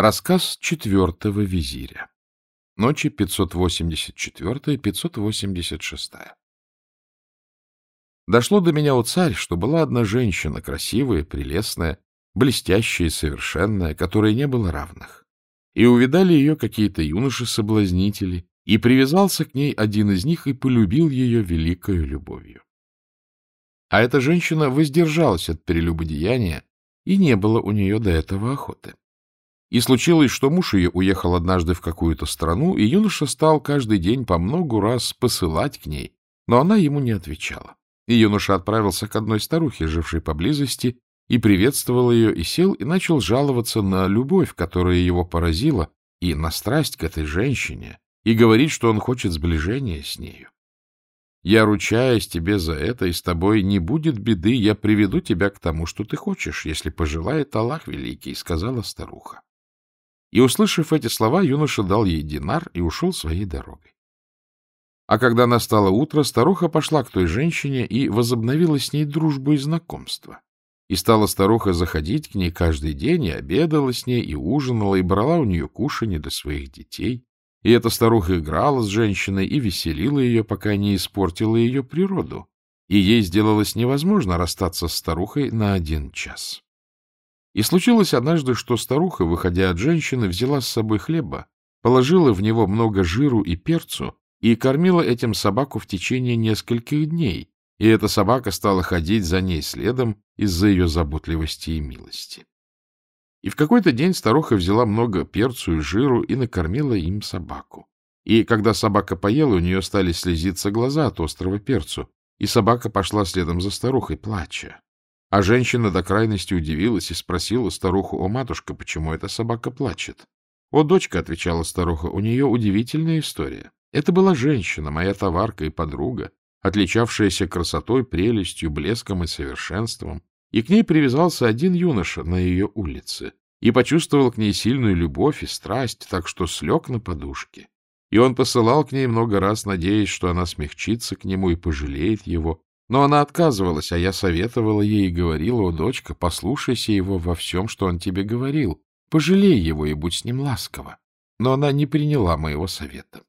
Рассказ четвертого визиря. Ночи 584-586. Дошло до меня, о царь, что была одна женщина, красивая, прелестная, блестящая и совершенная, которой не было равных. И увидали ее какие-то юноши-соблазнители, и привязался к ней один из них и полюбил ее великою любовью. А эта женщина воздержалась от прелюбодеяния, и не было у нее до этого охоты. И случилось, что муж ее уехал однажды в какую-то страну, и юноша стал каждый день по многу раз посылать к ней, но она ему не отвечала. И юноша отправился к одной старухе, жившей поблизости, и приветствовал ее, и сел, и начал жаловаться на любовь, которая его поразила, и на страсть к этой женщине, и говорить, что он хочет сближения с нею. Я ручаюсь тебе за это, и с тобой не будет беды, я приведу тебя к тому, что ты хочешь, если пожелает Аллах Великий, — сказала старуха. И, услышав эти слова, юноша дал ей динар и ушел своей дорогой. А когда настало утро, старуха пошла к той женщине и возобновила с ней дружбу и знакомство. И стала старуха заходить к ней каждый день, и обедала с ней, и ужинала, и брала у нее кушанье для своих детей. И эта старуха играла с женщиной и веселила ее, пока не испортила ее природу. И ей сделалось невозможно расстаться с старухой на один час. И случилось однажды, что старуха, выходя от женщины, взяла с собой хлеба, положила в него много жиру и перцу и кормила этим собаку в течение нескольких дней, и эта собака стала ходить за ней следом из-за ее заботливости и милости. И в какой-то день старуха взяла много перцу и жиру и накормила им собаку. И когда собака поела, у нее стали слезиться глаза от острого перцу, и собака пошла следом за старухой, плача. А женщина до крайности удивилась и спросила старуху, «О, матушка, почему эта собака плачет?» «О, дочка», — отвечала старуха, — «у нее удивительная история. Это была женщина, моя товарка и подруга, отличавшаяся красотой, прелестью, блеском и совершенством, и к ней привязался один юноша на ее улице и почувствовал к ней сильную любовь и страсть, так что слег на подушке. И он посылал к ней много раз, надеясь, что она смягчится к нему и пожалеет его, но она отказывалась, а я советовала ей и говорила, «О, дочка, послушайся его во всем, что он тебе говорил. Пожалей его и будь с ним ласково». Но она не приняла моего совета.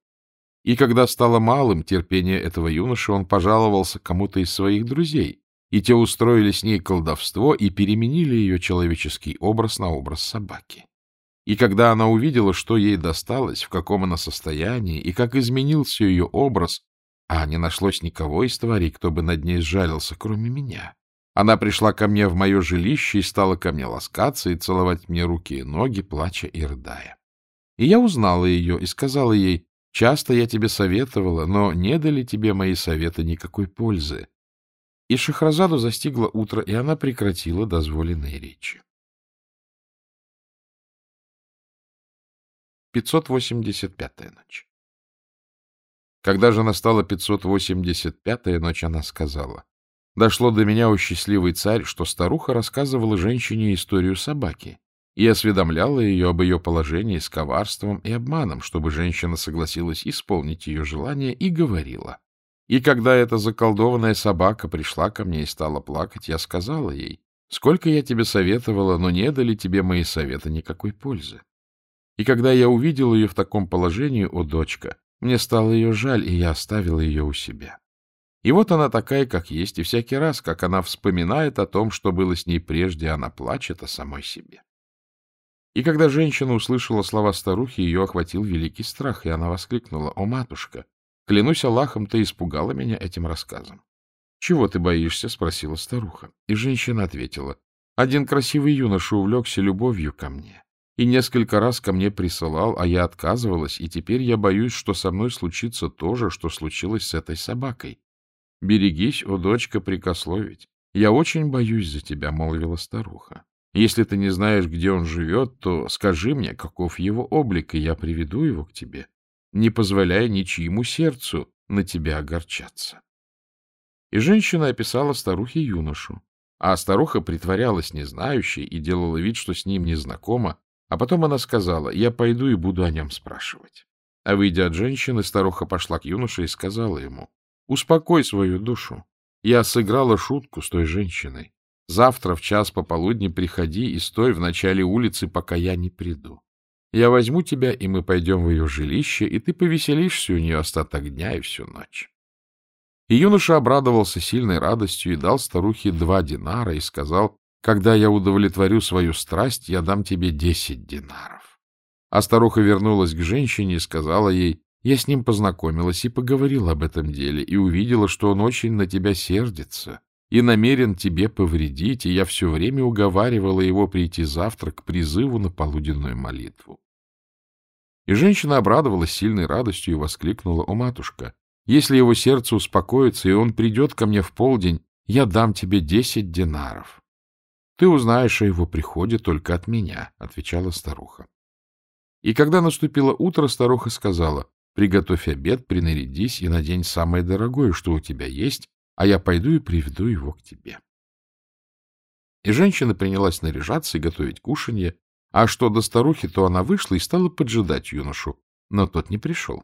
И когда стало малым терпение этого юноши, он пожаловался кому-то из своих друзей, и те устроили с ней колдовство и переменили ее человеческий образ на образ собаки. И когда она увидела, что ей досталось, в каком она состоянии, и как изменился ее образ, а не нашлось никого из тварей, кто бы над ней сжалился, кроме меня. Она пришла ко мне в мое жилище и стала ко мне ласкаться и целовать мне руки и ноги, плача и рыдая. И я узнала ее и сказала ей, часто я тебе советовала, но не дали тебе мои советы никакой пользы. И Шахразаду застигло утро, и она прекратила дозволенные речи. 585-я ночь когда же настала 585-я ночь, она сказала, «Дошло до меня, о счастливый царь, что старуха рассказывала женщине историю собаки и осведомляла ее об ее положении с коварством и обманом, чтобы женщина согласилась исполнить ее желание, и говорила. И когда эта заколдованная собака пришла ко мне и стала плакать, я сказала ей, «Сколько я тебе советовала, но не дали тебе мои советы никакой пользы». И когда я увидел ее в таком положении, о дочка, мне стало ее жаль, и я оставила ее у себя. И вот она такая, как есть, и всякий раз, как она вспоминает о том, что было с ней прежде, она плачет о самой себе. И когда женщина услышала слова старухи, ее охватил великий страх, и она воскликнула, «О, матушка, клянусь Аллахом, ты испугала меня этим рассказом». «Чего ты боишься?» — спросила старуха. И женщина ответила, «Один красивый юноша увлекся любовью ко мне и несколько раз ко мне присылал, а я отказывалась, и теперь я боюсь, что со мной случится то же, что случилось с этой собакой. Берегись, о дочка, прикословить. Я очень боюсь за тебя, — молвила старуха. Если ты не знаешь, где он живет, то скажи мне, каков его облик, и я приведу его к тебе, не позволяя ничьему сердцу на тебя огорчаться. И женщина описала старухе юношу, а старуха притворялась незнающей и делала вид, что с ним не знакома, а потом она сказала, я пойду и буду о нем спрашивать. А выйдя от женщины, старуха пошла к юноше и сказала ему, успокой свою душу. Я сыграла шутку с той женщиной. Завтра в час пополудни приходи и стой в начале улицы, пока я не приду. Я возьму тебя, и мы пойдем в ее жилище, и ты повеселишься у нее остаток дня и всю ночь. И юноша обрадовался сильной радостью и дал старухе два динара и сказал, когда я удовлетворю свою страсть, я дам тебе десять динаров. А старуха вернулась к женщине и сказала ей, я с ним познакомилась и поговорила об этом деле, и увидела, что он очень на тебя сердится и намерен тебе повредить, и я все время уговаривала его прийти завтра к призыву на полуденную молитву. И женщина обрадовалась сильной радостью и воскликнула, «О, матушка, если его сердце успокоится, и он придет ко мне в полдень, я дам тебе десять динаров». Ты узнаешь о его приходе только от меня, — отвечала старуха. И когда наступило утро, старуха сказала, — Приготовь обед, принарядись и надень самое дорогое, что у тебя есть, а я пойду и приведу его к тебе. И женщина принялась наряжаться и готовить кушанье, а что до старухи, то она вышла и стала поджидать юношу, но тот не пришел.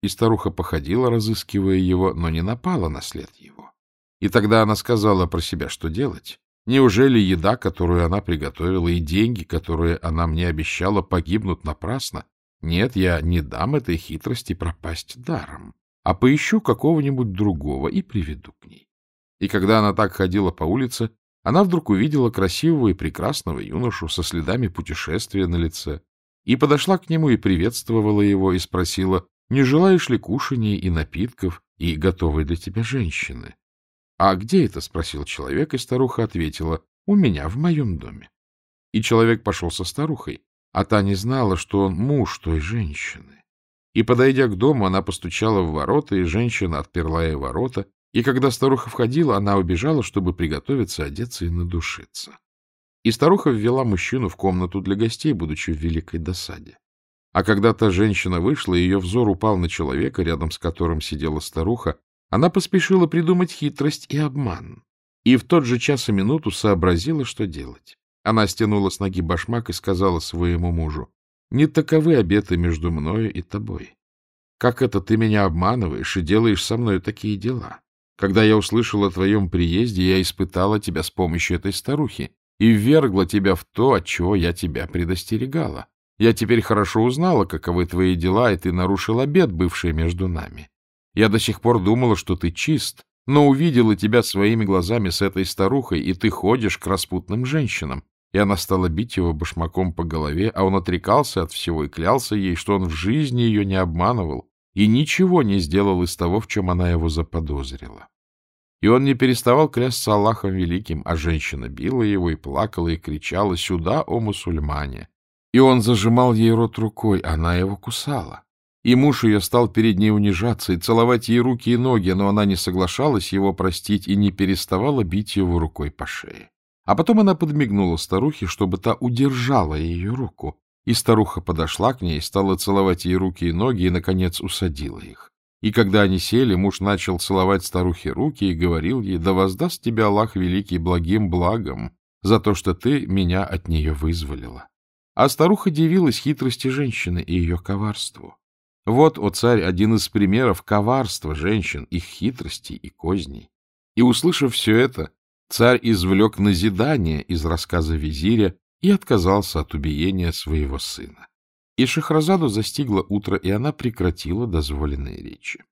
И старуха походила, разыскивая его, но не напала на след его. И тогда она сказала про себя, что делать. Неужели еда, которую она приготовила, и деньги, которые она мне обещала, погибнут напрасно? Нет, я не дам этой хитрости пропасть даром, а поищу какого-нибудь другого и приведу к ней. И когда она так ходила по улице, она вдруг увидела красивого и прекрасного юношу со следами путешествия на лице и подошла к нему и приветствовала его и спросила, не желаешь ли кушаний и напитков и готовой для тебя женщины? — А где это? — спросил человек, и старуха ответила, — у меня, в моем доме. И человек пошел со старухой, а та не знала, что он муж той женщины. И, подойдя к дому, она постучала в ворота, и женщина отперла ей ворота, и когда старуха входила, она убежала, чтобы приготовиться, одеться и надушиться. И старуха ввела мужчину в комнату для гостей, будучи в великой досаде. А когда та женщина вышла, ее взор упал на человека, рядом с которым сидела старуха, она поспешила придумать хитрость и обман, и в тот же час и минуту сообразила, что делать. Она стянула с ноги башмак и сказала своему мужу, «Не таковы обеты между мною и тобой. Как это ты меня обманываешь и делаешь со мной такие дела? Когда я услышала о твоем приезде, я испытала тебя с помощью этой старухи и ввергла тебя в то, от чего я тебя предостерегала. Я теперь хорошо узнала, каковы твои дела, и ты нарушил обет, бывший между нами. Я до сих пор думала, что ты чист, но увидела тебя своими глазами с этой старухой, и ты ходишь к распутным женщинам. И она стала бить его башмаком по голове, а он отрекался от всего и клялся ей, что он в жизни ее не обманывал и ничего не сделал из того, в чем она его заподозрила. И он не переставал клясться Аллахом Великим, а женщина била его и плакала и кричала «Сюда, о мусульмане!» И он зажимал ей рот рукой, она его кусала. И муж ее стал перед ней унижаться и целовать ей руки и ноги, но она не соглашалась его простить и не переставала бить его рукой по шее. А потом она подмигнула старухе, чтобы та удержала ее руку, и старуха подошла к ней, стала целовать ей руки и ноги и, наконец, усадила их. И когда они сели, муж начал целовать старухе руки и говорил ей, «Да воздаст тебя Аллах Великий благим благом за то, что ты меня от нее вызволила». А старуха дивилась хитрости женщины и ее коварству. Вот, о царь, один из примеров коварства женщин, их хитростей и козней. И, услышав все это, царь извлек назидание из рассказа визиря и отказался от убиения своего сына. И Шахразаду застигло утро, и она прекратила дозволенные речи.